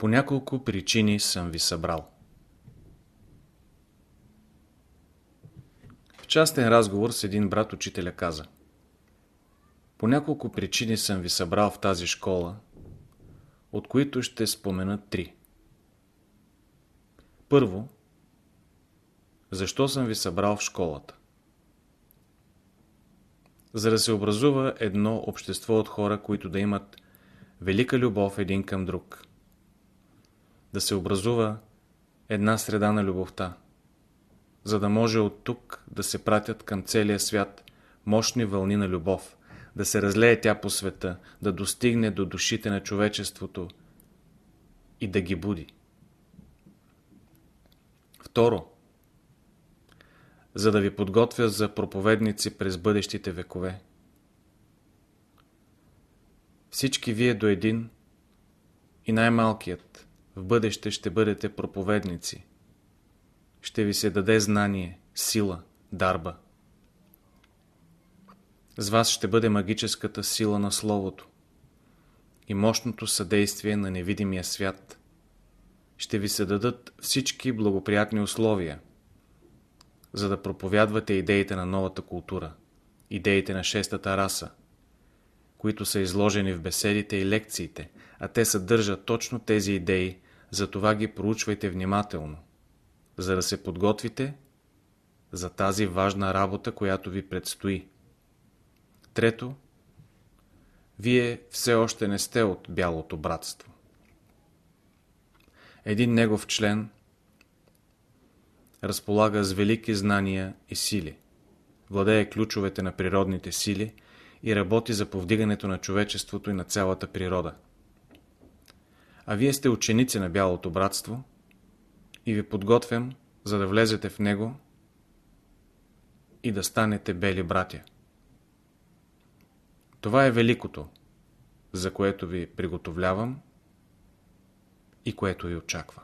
По няколко причини съм ви събрал. В частен разговор с един брат учителя каза По няколко причини съм ви събрал в тази школа, от които ще спомена три. Първо, защо съм ви събрал в школата? За да се образува едно общество от хора, които да имат велика любов един към друг. Да се образува една среда на любовта, за да може от тук да се пратят към целия свят мощни вълни на любов, да се разлее тя по света, да достигне до душите на човечеството и да ги буди. Второ, за да ви подготвя за проповедници през бъдещите векове. Всички вие до един и най-малкият в бъдеще ще бъдете проповедници. Ще ви се даде знание, сила, дарба. С вас ще бъде магическата сила на Словото и мощното съдействие на невидимия свят. Ще ви се дадат всички благоприятни условия, за да проповядвате идеите на новата култура, идеите на шестата раса, които са изложени в беседите и лекциите, а те съдържат точно тези идеи, затова ги проучвайте внимателно, за да се подготвите за тази важна работа, която ви предстои. Трето, вие все още не сте от Бялото братство. Един негов член разполага с велики знания и сили, владее ключовете на природните сили и работи за повдигането на човечеството и на цялата природа. А вие сте ученици на Бялото братство и ви подготвям, за да влезете в него и да станете бели братя. Това е великото, за което ви приготовлявам и което ви очаква.